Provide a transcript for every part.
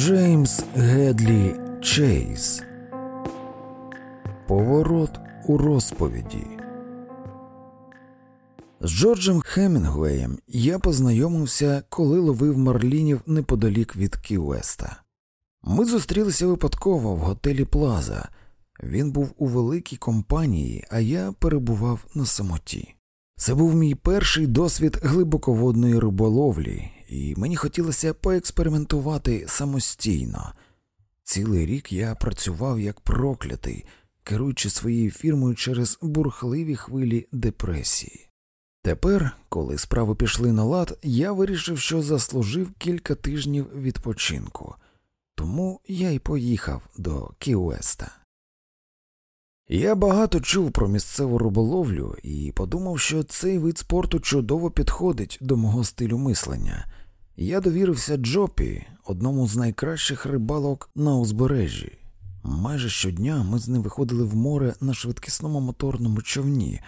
Джеймс Гедлі Чейз Поворот у розповіді. З Джорджем Хемінгуеєм я познайомився, коли ловив марлінів неподалік від Кіуеста. Ми зустрілися випадково в готелі Плаза. Він був у великій компанії, а я перебував на самоті. Це був мій перший досвід глибоководної риболовлі, і мені хотілося поекспериментувати самостійно. Цілий рік я працював як проклятий, керуючи своєю фірмою через бурхливі хвилі депресії. Тепер, коли справи пішли на лад, я вирішив, що заслужив кілька тижнів відпочинку, тому я й поїхав до Кіуеста. Я багато чув про місцеву риболовлю і подумав, що цей вид спорту чудово підходить до мого стилю мислення. Я довірився Джопі, одному з найкращих рибалок на узбережжі. Майже щодня ми з ним виходили в море на швидкісному моторному човні.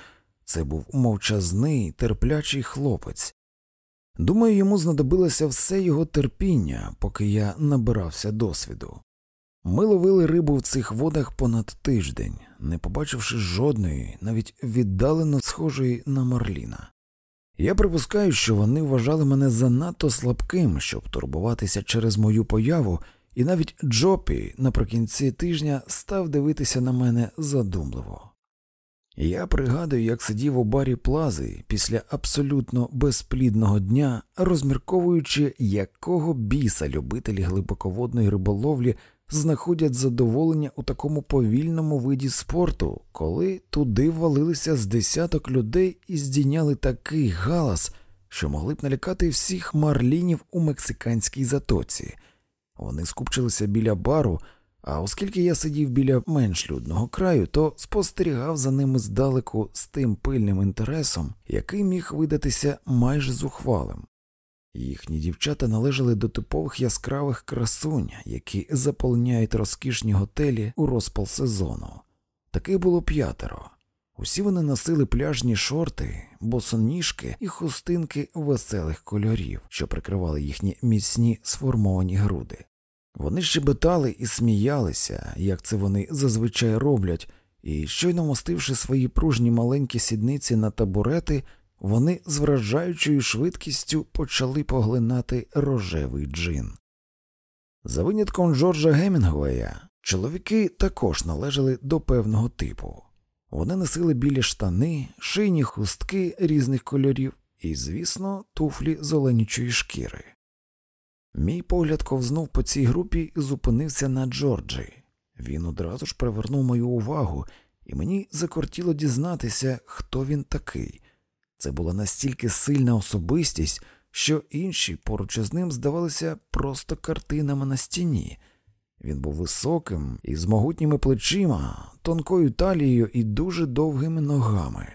Це був мовчазний, терплячий хлопець. Думаю, йому знадобилося все його терпіння, поки я набирався досвіду. Ми ловили рибу в цих водах понад тиждень, не побачивши жодної, навіть віддалено схожої на Марліна. Я припускаю, що вони вважали мене занадто слабким, щоб турбуватися через мою появу, і навіть Джопі наприкінці тижня став дивитися на мене задумливо. Я пригадую, як сидів у барі плази після абсолютно безплідного дня, розмірковуючи, якого біса любителі глибоководної риболовлі знаходять задоволення у такому повільному виді спорту, коли туди ввалилися з десяток людей і здійняли такий галас, що могли б налякати всіх марлінів у мексиканській затоці. Вони скупчилися біля бару. А оскільки я сидів біля менш людного краю, то спостерігав за ними здалеку з тим пильним інтересом, який міг видатися майже зухвалим. Їхні дівчата належали до типових яскравих красунь, які заполняють розкішні готелі у розпал сезону. Таких було п'ятеро. Усі вони носили пляжні шорти, босоніжки і хустинки веселих кольорів, що прикривали їхні міцні сформовані груди. Вони щебетали і сміялися, як це вони зазвичай роблять, і, щойно мостивши свої пружні маленькі сідниці на табурети, вони з вражаючою швидкістю почали поглинати рожевий джин. За винятком Джорджа Гемінгуея, чоловіки також належали до певного типу. Вони носили білі штани, шийні хустки різних кольорів і, звісно, туфлі з оленючої шкіри. Мій погляд ковзнув по цій групі і зупинився на Джорджі. Він одразу ж привернув мою увагу, і мені закортіло дізнатися, хто він такий. Це була настільки сильна особистість, що інші поруч із ним здавалися просто картинами на стіні. Він був високим і з могутніми плечима, тонкою талією і дуже довгими ногами.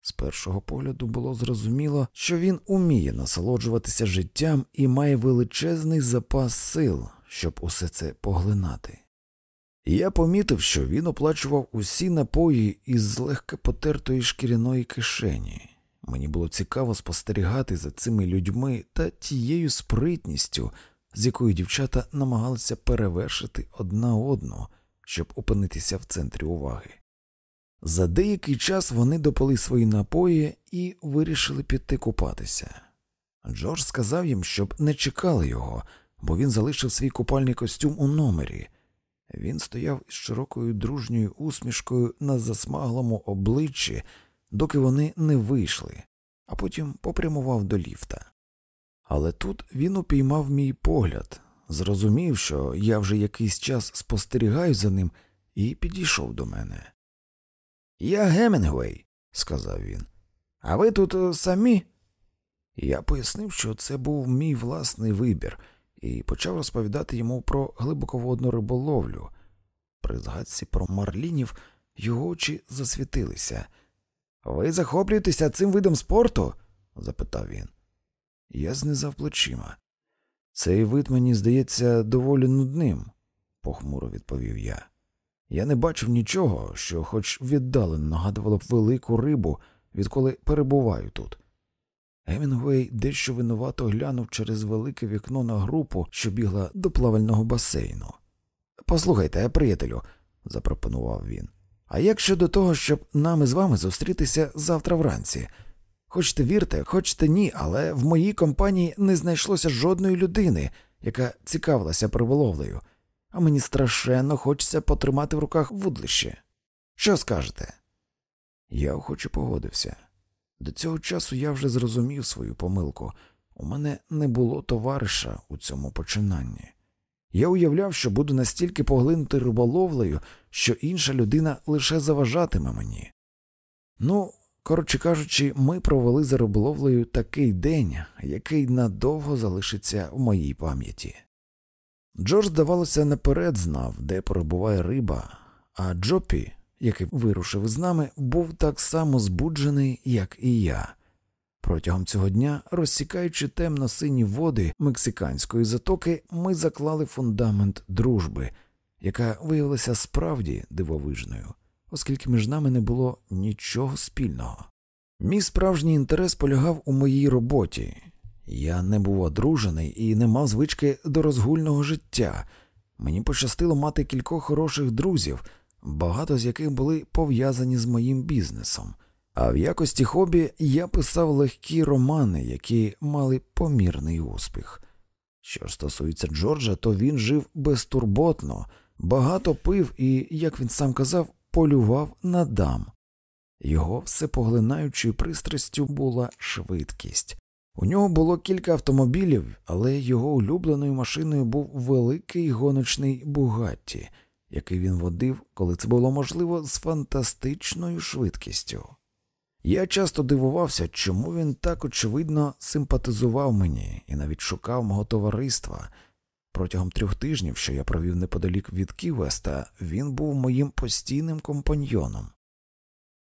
З першого погляду було зрозуміло, що він уміє насолоджуватися життям і має величезний запас сил, щоб усе це поглинати. Я помітив, що він оплачував усі напої із злегка потертої шкіряної кишені. Мені було цікаво спостерігати за цими людьми та тією спритністю, з якою дівчата намагалися перевершити одна одну, щоб опинитися в центрі уваги. За деякий час вони допили свої напої і вирішили піти купатися. Джордж сказав їм, щоб не чекали його, бо він залишив свій купальний костюм у номері. Він стояв із широкою дружньою усмішкою на засмаглому обличчі, доки вони не вийшли, а потім попрямував до ліфта. Але тут він упіймав мій погляд, зрозумів, що я вже якийсь час спостерігаю за ним, і підійшов до мене. Я Гемінгвей, сказав він. А ви тут е, самі? Я пояснив, що це був мій власний вибір, і почав розповідати йому про глибоководну риболовлю. При згадці про марлінів його очі засвітилися. Ви захоплюєтеся цим видом спорту? запитав він. Я знизав плечима. Цей вид мені здається доволі нудним, похмуро відповів я. Я не бачив нічого, що хоч віддалено нагадувало б велику рибу, відколи перебуваю тут. Гемінгуей дещо винувато глянув через велике вікно на групу, що бігла до плавального басейну. Послухайте, приятелю, запропонував він. А як щодо того, щоб нам із вами зустрітися завтра вранці? Хочете вірте, хочете ні, але в моїй компанії не знайшлося жодної людини, яка цікавилася приволовлею, а мені страшенно хочеться потримати в руках вудлище. Що скажете? Я охоче погодився. До цього часу я вже зрозумів свою помилку. У мене не було товариша у цьому починанні. Я уявляв, що буду настільки поглинути риболовлею, що інша людина лише заважатиме мені. Ну, коротше кажучи, ми провели за риболовлею такий день, який надовго залишиться в моїй пам'яті. Джордж, здавалося, наперед знав, де перебуває риба, а Джопі, який вирушив із нами, був так само збуджений, як і я. Протягом цього дня, розсікаючи темно сині води мексиканської затоки, ми заклали фундамент дружби, яка виявилася справді дивовижною, оскільки між нами не було нічого спільного. Мій справжній інтерес полягав у моїй роботі. Я не був одружений і не мав звички до розгульного життя. Мені пощастило мати кількох хороших друзів, багато з яких були пов'язані з моїм бізнесом. А в якості хобі я писав легкі романи, які мали помірний успіх. Що ж стосується Джорджа, то він жив безтурботно, багато пив і, як він сам казав, полював на дам. Його всепоглинаючою пристрастю була швидкість. У нього було кілька автомобілів, але його улюбленою машиною був великий гоночний Бугатті, який він водив, коли це було можливо, з фантастичною швидкістю. Я часто дивувався, чому він так очевидно симпатизував мені і навіть шукав мого товариства. Протягом трьох тижнів, що я провів неподалік від Ківеста, він був моїм постійним компаньйоном.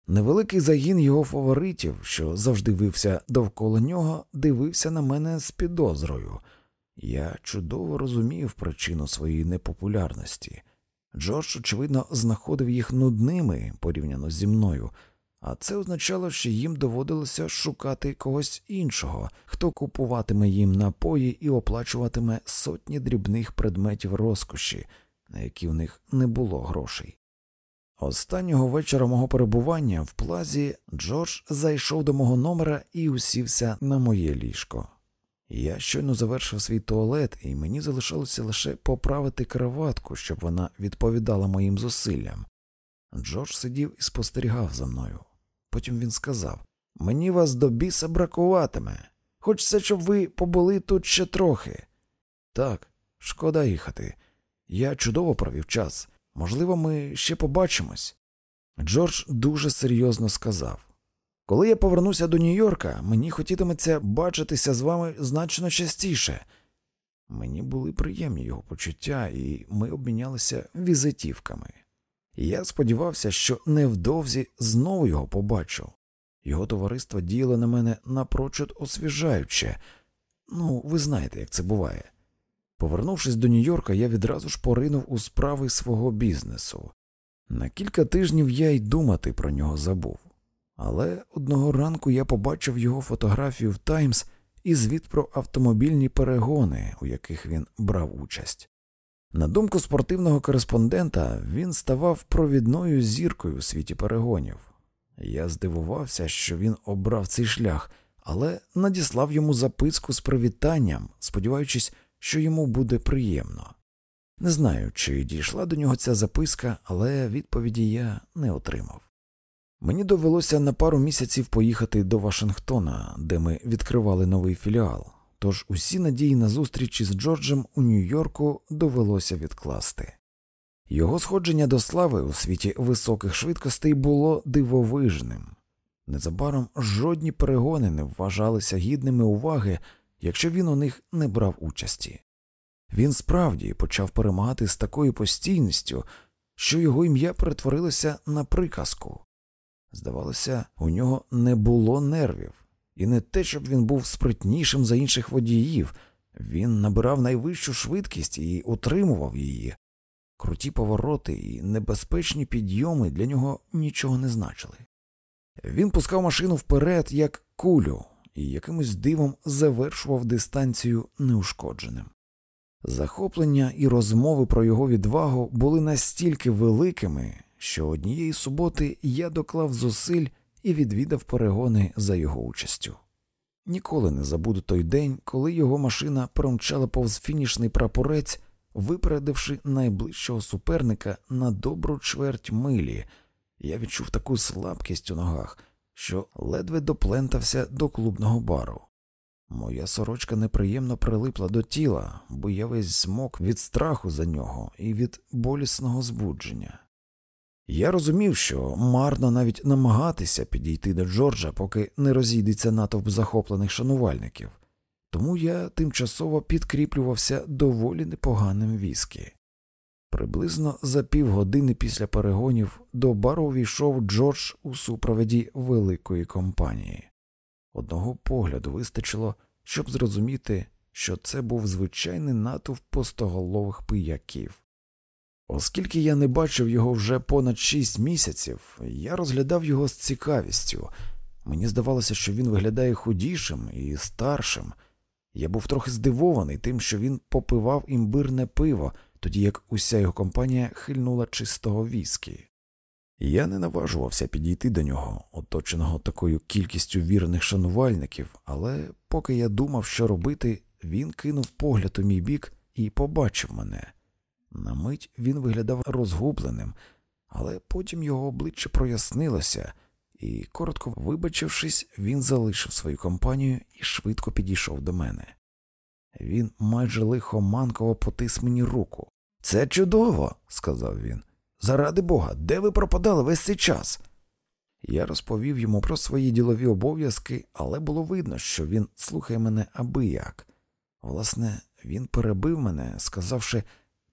Невеликий загін його фаворитів, що завжди вився довкола нього, дивився на мене з підозрою. Я чудово розумів причину своєї непопулярності. Джордж, очевидно, знаходив їх нудними порівняно зі мною а це означало, що їм доводилося шукати когось іншого, хто купуватиме їм напої і оплачуватиме сотні дрібних предметів розкоші, на які в них не було грошей. Останнього вечора мого перебування в плазі Джордж зайшов до мого номера і усівся на моє ліжко. Я щойно завершив свій туалет, і мені залишалося лише поправити кроватку, щоб вона відповідала моїм зусиллям. Джордж сидів і спостерігав за мною. Потім він сказав Мені вас до біса бракуватиме. Хочеться, щоб ви побули тут ще трохи. Так, шкода їхати. Я чудово провів час. Можливо, ми ще побачимось. Джордж дуже серйозно сказав Коли я повернуся до Нью-Йорка, мені хотітиметься бачитися з вами значно частіше. Мені були приємні його почуття, і ми обмінялися візитівками. Я сподівався, що невдовзі знову його побачу. Його товариство діяло на мене напрочуд освіжаюче, ну, ви знаєте, як це буває. Повернувшись до Нью-Йорка, я відразу ж поринув у справи свого бізнесу. На кілька тижнів я й думати про нього забув, але одного ранку я побачив його фотографію в Таймс і звіт про автомобільні перегони, у яких він брав участь. На думку спортивного кореспондента, він ставав провідною зіркою у світі перегонів. Я здивувався, що він обрав цей шлях, але надіслав йому записку з привітанням, сподіваючись, що йому буде приємно. Не знаю, чи дійшла до нього ця записка, але відповіді я не отримав. Мені довелося на пару місяців поїхати до Вашингтона, де ми відкривали новий філіал тож усі надії на зустріч із Джорджем у Нью-Йорку довелося відкласти. Його сходження до слави у світі високих швидкостей було дивовижним. Незабаром жодні перегони не вважалися гідними уваги, якщо він у них не брав участі. Він справді почав перемагати з такою постійністю, що його ім'я перетворилося на приказку. Здавалося, у нього не було нервів. І не те, щоб він був спритнішим за інших водіїв, він набирав найвищу швидкість і утримував її. Круті повороти і небезпечні підйоми для нього нічого не значили. Він пускав машину вперед, як кулю, і якимось дивом завершував дистанцію неушкодженим. Захоплення і розмови про його відвагу були настільки великими, що однієї суботи я доклав зусиль і відвідав перегони за його участю. Ніколи не забуду той день, коли його машина промчала повз фінішний прапорець, випередивши найближчого суперника на добру чверть милі. Я відчув таку слабкість у ногах, що ледве доплентався до клубного бару. Моя сорочка неприємно прилипла до тіла, бо я весь змок від страху за нього і від болісного збудження. Я розумів, що марно навіть намагатися підійти до Джорджа, поки не розійдеться натовп захоплених шанувальників, тому я тимчасово підкріплювався доволі непоганим віскі. Приблизно за півгодини після перегонів до бару увійшов Джордж у супроводі великої компанії. Одного погляду вистачило, щоб зрозуміти, що це був звичайний натовп постоголових пияків. Оскільки я не бачив його вже понад шість місяців, я розглядав його з цікавістю. Мені здавалося, що він виглядає худішим і старшим. Я був трохи здивований тим, що він попивав імбирне пиво, тоді як уся його компанія хильнула чистого віскі. Я не наважувався підійти до нього, оточеного такою кількістю вірних шанувальників, але поки я думав, що робити, він кинув погляд у мій бік і побачив мене. На мить він виглядав розгубленим, але потім його обличчя прояснилося, і, коротко вибачившись, він залишив свою компанію і швидко підійшов до мене. Він майже лихоманково потис мені руку. Це чудово, сказав він. Заради бога, де ви пропадали весь цей час? Я розповів йому про свої ділові обов'язки, але було видно, що він слухає мене аби як. Власне, він перебив мене, сказавши,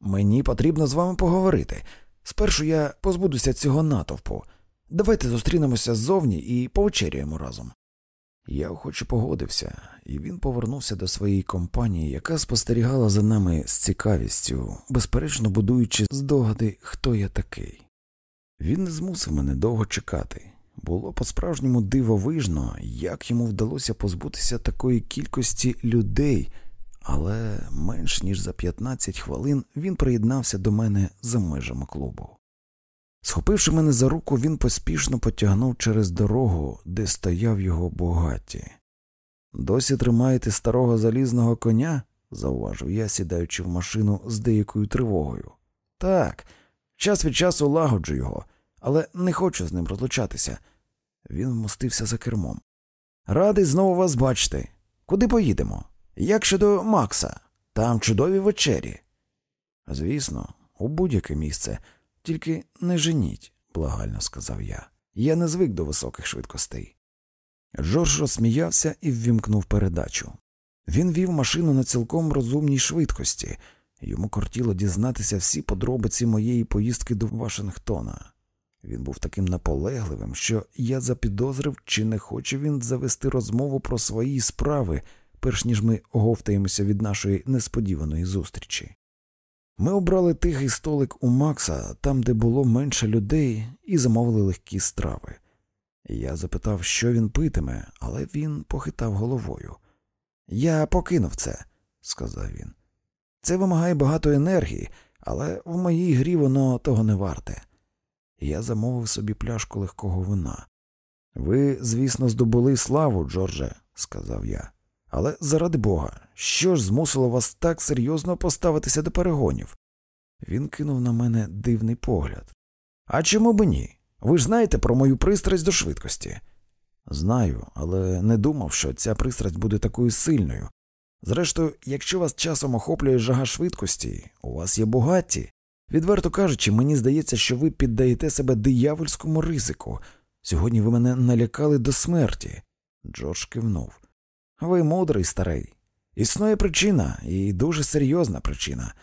мені потрібно з вами поговорити. Спершу я позбудуся цього натовпу. Давайте зустрінемося ззовні і повечеряємо разом. Я охоче погодився, і він повернувся до своєї компанії, яка спостерігала за нами з цікавістю, безперечно будуючи здогади, хто я такий. Він не змусив мене довго чекати. Було по справжньому дивовижно, як йому вдалося позбутися такої кількості людей, але менш ніж за 15 хвилин він приєднався до мене за межами клубу. Схопивши мене за руку, він поспішно потягнув через дорогу, де стояв його Бугатті. Досі тримаєте старого залізного коня? зауважив я, сідаючи в машину з деякою тривогою. Так, час від часу лагоджу його, але не хочу з ним розлучатися. Він вмостився за кермом. Радий знову вас бачити. Куди поїдемо? Як щодо Макса? Там чудові вечері. Звісно, у будь-яке місце. Тільки не женіть, благально сказав я. Я не звик до високих швидкостей. Джордж розсміявся і ввімкнув передачу. Він вів машину на цілком розумній швидкості, йому кортіло дізнатися всі подробиці моєї поїздки до Вашингтона. Він був таким наполегливим, що я запідозрив, чи не хоче він завести розмову про свої справи, перш ніж ми оговтаємося від нашої несподіваної зустрічі. Ми обрали тихий столик у Макса, там, де було менше людей, і замовили легкі страви. Я запитав, що він питиме, але він похитав головою. Я покинув це, сказав він. Це вимагає багато енергії, але в моїй грі воно того не варте. Я замовив собі пляшку легкого вина. Ви, звісно, здобули славу, Джордже, сказав я. Але заради бога, що ж змусило вас так серйозно поставитися до перегонів? Він кинув на мене дивний погляд. А чому б ні? Ви ж знаєте про мою пристрасть до швидкості? Знаю, але не думав, що ця пристрасть буде такою сильною. Зрештою, якщо вас часом охоплює жага швидкості, у вас є багаті. Відверто кажучи, мені здається, що ви піддаєте себе диявольському ризику. Сьогодні ви мене налякали до смерті. Джордж кивнув. Ви мудрий старий. Існує причина, і дуже серйозна причина.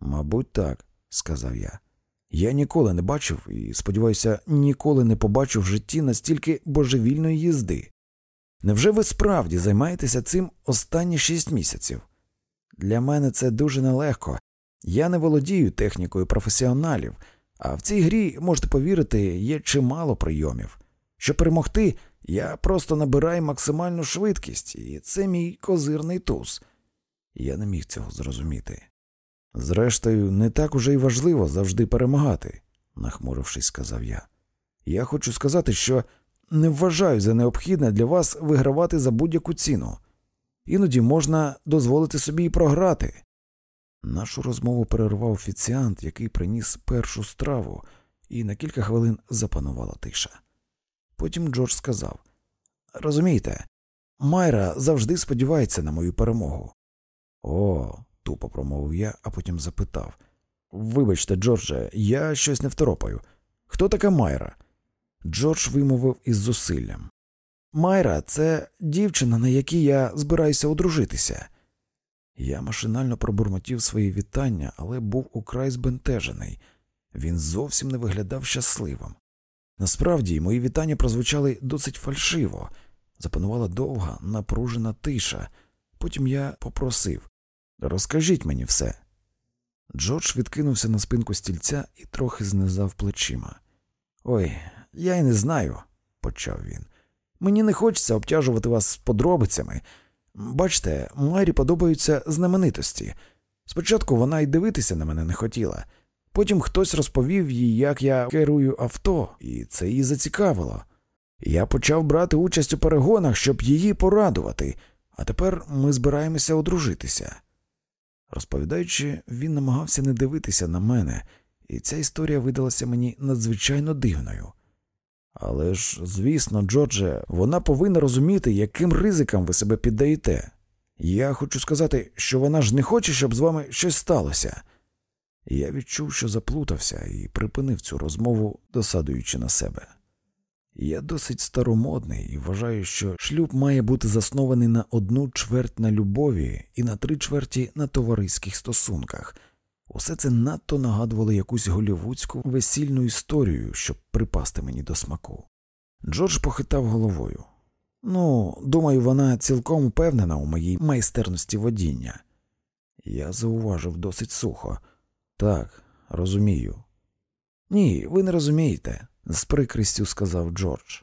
Мабуть, так, сказав я. Я ніколи не бачив і, сподіваюся, ніколи не побачу в житті настільки божевільної їзди. Невже ви справді займаєтеся цим останні шість місяців? Для мене це дуже нелегко. Я не володію технікою професіоналів, а в цій грі, можете повірити, є чимало прийомів. Щоб перемогти, Я просто набираю максимальну швидкість, і це мій козирний туз. Я не міг цього зрозуміти. Зрештою, не так уже й важливо завжди перемагати, нахмурившись, сказав я. Я хочу сказати, що не вважаю за необхідне для вас вигравати за будь-яку ціну. Іноді можна дозволити собі і програти. Нашу розмову перервав офіціант, який приніс першу страву, і на кілька хвилин запанувала тиша. Потім Джордж сказав Розумієте, Майра завжди сподівається на мою перемогу. О, тупо промовив я, а потім запитав Вибачте, Джордже, я щось не второпаю. Хто така Майра? Джордж вимовив із зусиллям. Майра, це дівчина, на якій я збираюся одружитися. Я машинально пробурмотів свої вітання, але був украй збентежений. Він зовсім не виглядав щасливим. Насправді, мої вітання прозвучали досить фальшиво, запанувала довга, напружена тиша. Потім я попросив Розкажіть мені все. Джордж відкинувся на спинку стільця і трохи знизав плечима. Ой, я й не знаю, почав він. Мені не хочеться обтяжувати вас подробицями. Бачте, Майрі подобаються знаменитості. Спочатку вона й дивитися на мене не хотіла. Потім хтось розповів їй, як я керую авто, і це її зацікавило. Я почав брати участь у перегонах, щоб її порадувати, а тепер ми збираємося одружитися. Розповідаючи, він намагався не дивитися на мене, і ця історія видалася мені надзвичайно дивною. Але ж, звісно, Джордже, вона повинна розуміти, яким ризикам ви себе піддаєте. Я хочу сказати, що вона ж не хоче, щоб з вами щось сталося. Я відчув, що заплутався, і припинив цю розмову, досадуючи на себе. Я досить старомодний і вважаю, що шлюб має бути заснований на одну чверть на любові і на три чверті на товариських стосунках. Усе це надто нагадувало якусь голівудську весільну історію, щоб припасти мені до смаку. Джордж похитав головою. Ну, думаю, вона цілком впевнена у моїй майстерності водіння. Я зауважив досить сухо. Так, розумію. Ні, ви не розумієте, з прикрістю сказав Джордж.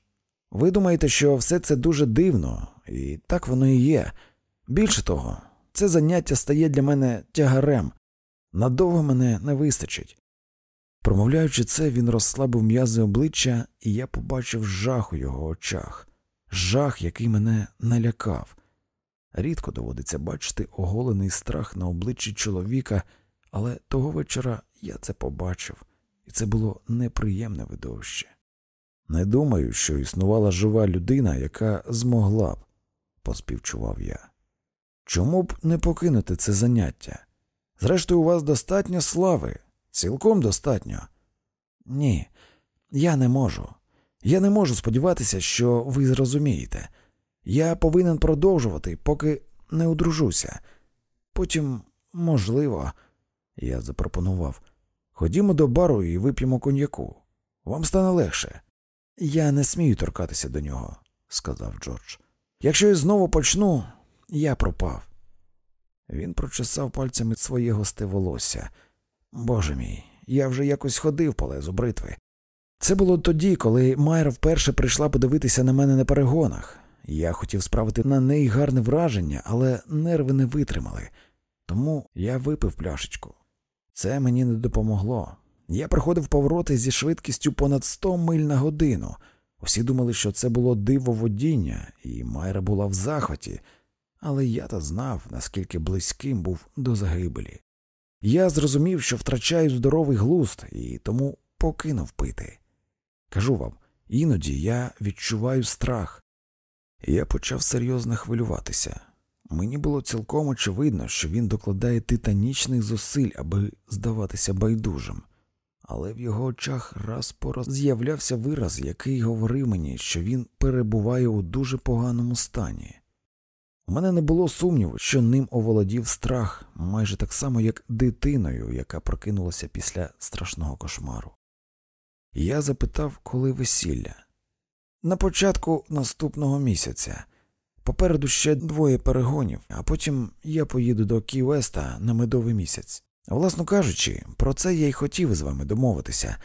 Ви думаєте, що все це дуже дивно, і так воно і є. Більше того, це заняття стає для мене тягарем, надовго мене не вистачить. Промовляючи це, він розслабив м'язи обличчя, і я побачив жах у його очах, жах, який мене налякав. Рідко доводиться бачити оголений страх на обличчі чоловіка, але того вечора я це побачив, і це було неприємне видовище. Не думаю, що існувала жива людина, яка змогла б, поспівчував я. Чому б не покинути це заняття? Зрештою, у вас достатньо слави, цілком достатньо. Ні, я не можу. Я не можу сподіватися, що ви зрозумієте. Я повинен продовжувати, поки не одружуся. Потім, можливо, я запропонував ходімо до бару і вип'ємо коньяку. Вам стане легше. Я не смію торкатися до нього, сказав Джордж. Якщо я знову почну, я пропав. Він прочесав пальцями своє госте волосся. Боже мій, я вже якось ходив по лезу бритви. Це було тоді, коли Майра вперше прийшла подивитися на мене на перегонах. Я хотів справити на неї гарне враження, але нерви не витримали, тому я випив пляшечку. Це мені не допомогло. Я проходив повороти зі швидкістю понад 100 миль на годину. Усі думали, що це було диво водіння, і Майра була в захваті але я то знав, наскільки близьким був до загибелі. Я зрозумів, що втрачаю здоровий глузд і тому покинув пити. Кажу вам, іноді я відчуваю страх. Я почав серйозно хвилюватися. Мені було цілком очевидно, що він докладає титанічних зусиль, аби здаватися байдужим, але в його очах раз по раз з'являвся вираз, який говорив мені, що він перебуває у дуже поганому стані. У мене не було сумніву, що ним оволодів страх майже так само, як дитиною, яка прокинулася після страшного кошмару. Я запитав, коли весілля. На початку наступного місяця. Попереду ще двоє перегонів, а потім я поїду до Кі-Веста на медовий місяць. Власно кажучи, про це я й хотів з вами домовитися.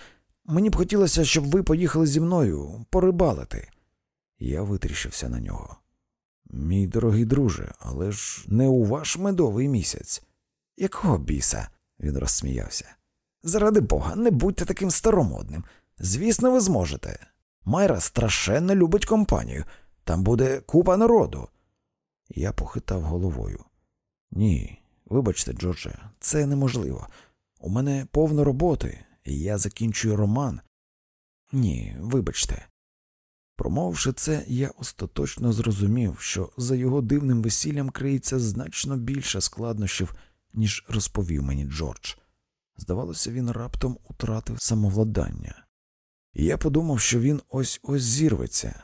Мені б хотілося, щоб ви поїхали зі мною порибалити. Я витріщився на нього. Мій дорогий друже, але ж не у ваш медовий місяць. Якого біса? він розсміявся. Заради бога, не будьте таким старомодним. Звісно, ви зможете. Майра страшенно любить компанію, там буде купа народу. Я похитав головою. Ні, вибачте, Джордже, це неможливо. У мене повно роботи, і я закінчую роман. Ні, вибачте. Промовивши це, я остаточно зрозумів, що за його дивним весіллям криється значно більше складнощів, ніж розповів мені Джордж. Здавалося, він раптом утратив самовладання. І я подумав, що він ось ось зірветься.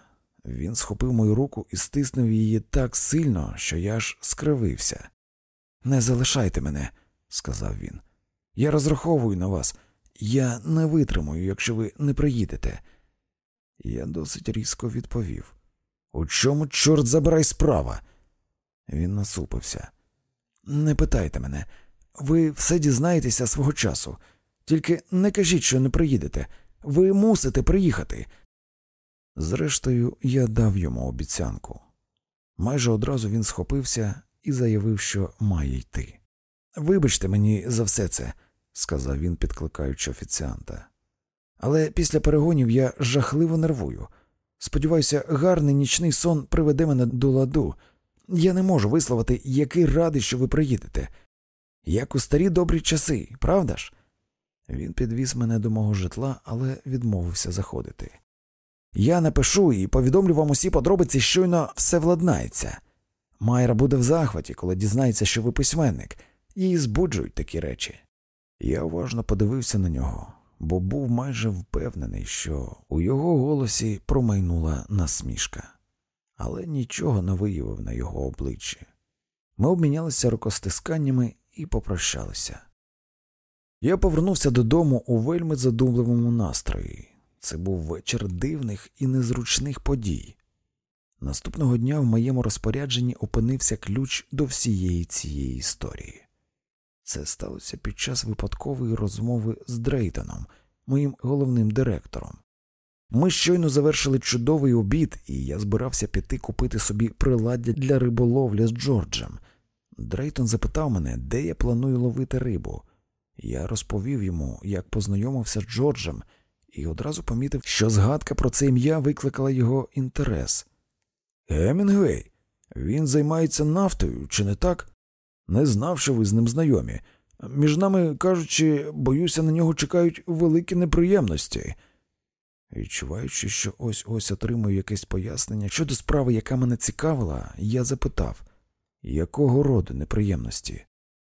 Він схопив мою руку і стиснув її так сильно, що я аж скривився. Не залишайте мене, сказав він. Я розраховую на вас. Я не витримую, якщо ви не приїдете. Я досить різко відповів. У чому, чорт забирай справа? Він насупився. Не питайте мене, ви все дізнаєтеся свого часу. Тільки не кажіть, що не приїдете. Ви мусите приїхати. Зрештою, я дав йому обіцянку. Майже одразу він схопився і заявив, що має йти. Вибачте мені за все це, сказав він, підкликаючи офіціанта. Але після перегонів я жахливо нервую. Сподіваюся, гарний нічний сон приведе мене до ладу. Я не можу висловити, який радий, що ви приїдете. Як у старі добрі часи, правда ж? Він підвіз мене до мого житла, але відмовився заходити. Я напишу і повідомлю вам усі подробиці, щойно все владнається. Майра буде в захваті, коли дізнається, що ви письменник, її збуджують такі речі. Я уважно подивився на нього, бо був майже впевнений, що у його голосі промайнула насмішка, але нічого не виявив на його обличчі. Ми обмінялися рукостисканнями і попрощалися. Я повернувся додому у вельми задумливому настрої. Це був вечір дивних і незручних подій. Наступного дня в моєму розпорядженні опинився ключ до всієї цієї історії. Це сталося під час випадкової розмови з Дрейтоном, моїм головним директором. Ми щойно завершили чудовий обід, і я збирався піти купити собі приладдя для риболовлі з Джорджем. Дрейтон запитав мене, де я планую ловити рибу. Я розповів йому, як познайомився з Джорджем, і одразу помітив, що згадка про це ім'я викликала його інтерес. Гемінгвей, він займається нафтою, чи не так? Не знав, що ви з ним знайомі. Між нами кажучи, боюся, на нього чекають великі неприємності. Відчуваючи, що ось ось отримую якесь пояснення щодо справи, яка мене цікавила, я запитав, якого роду неприємності?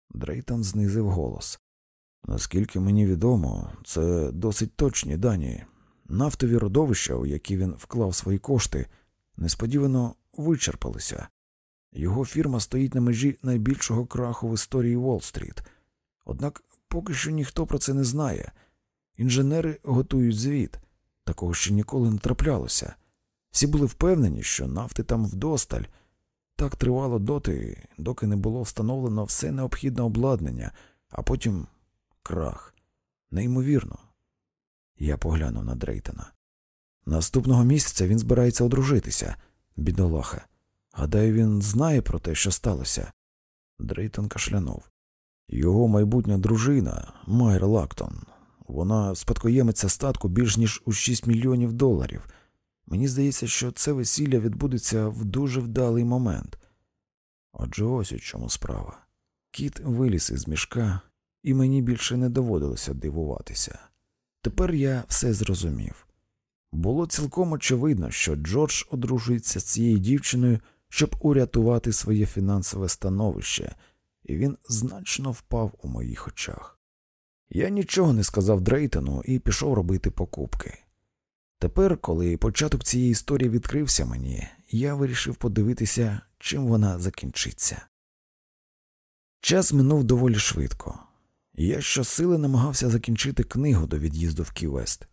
Дрейтон знизив голос. Наскільки мені відомо, це досить точні дані. Нафтові родовища, у які він вклав свої кошти, несподівано вичерпалися. Його фірма стоїть на межі найбільшого краху в історії Уолл-стріт. Однак поки що ніхто про це не знає. Інженери готують звіт, такого ще ніколи не траплялося. Всі були впевнені, що нафти там вдосталь. Так тривало доти, доки не було встановлено все необхідне обладнання, а потім крах. Неймовірно. Я поглянув на Дрейтона. Наступного місяця він збирається одружитися, бідолаха. Гадаю, він знає про те, що сталося. Дрейтон кашлянув. Його майбутня дружина Майра Лактон. Вона спадкоємиця статку більш ніж у 6 мільйонів доларів. Мені здається, що це весілля відбудеться в дуже вдалий момент. Отже, ось у чому справа. Кіт виліз із мішка, і мені більше не доводилося дивуватися. Тепер я все зрозумів. Було цілком очевидно, що Джордж одружується з цією дівчиною, щоб урятувати своє фінансове становище, і він значно впав у моїх очах. Я нічого не сказав Дрейтону і пішов робити покупки. Тепер, коли початок цієї історії відкрився мені, я вирішив подивитися, чим вона закінчиться. Час минув доволі швидко. Я щосили намагався закінчити книгу до від'їзду в Ківест.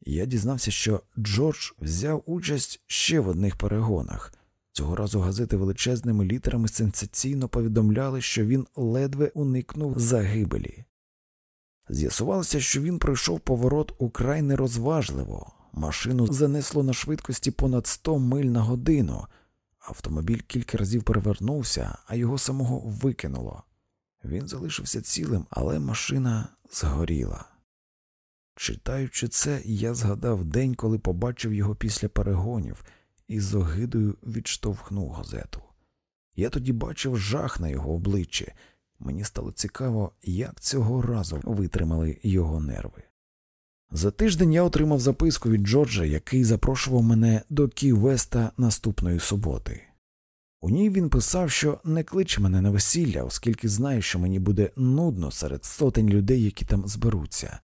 Я дізнався, що Джордж взяв участь ще в одних перегонах. Цього разу газети величезними літерами сенсаційно повідомляли, що він ледве уникнув загибелі. З'ясувалося, що він пройшов поворот украй нерозважливо, Машину занесло на швидкості понад 100 миль на годину. Автомобіль кілька разів перевернувся, а його самого викинуло. Він залишився цілим, але машина згоріла. Читаючи це, я згадав день, коли побачив його після перегонів і з огидою відштовхнув газету. Я тоді бачив жах на його обличчі. Мені стало цікаво, як цього разу витримали його нерви. За тиждень я отримав записку від Джорджа, який запрошував мене до Кі Веста наступної суботи. У ній він писав, що не кличе мене на весілля, оскільки знає, що мені буде нудно серед сотень людей, які там зберуться.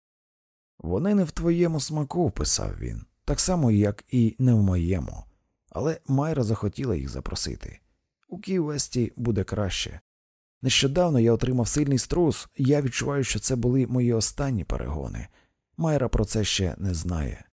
Вони не в твоєму смаку, писав він, так само, як і не в моєму, але Майра захотіла їх запросити. У Кі-Весті буде краще. Нещодавно я отримав сильний струс, я відчуваю, що це були мої останні перегони. Майра про це ще не знає.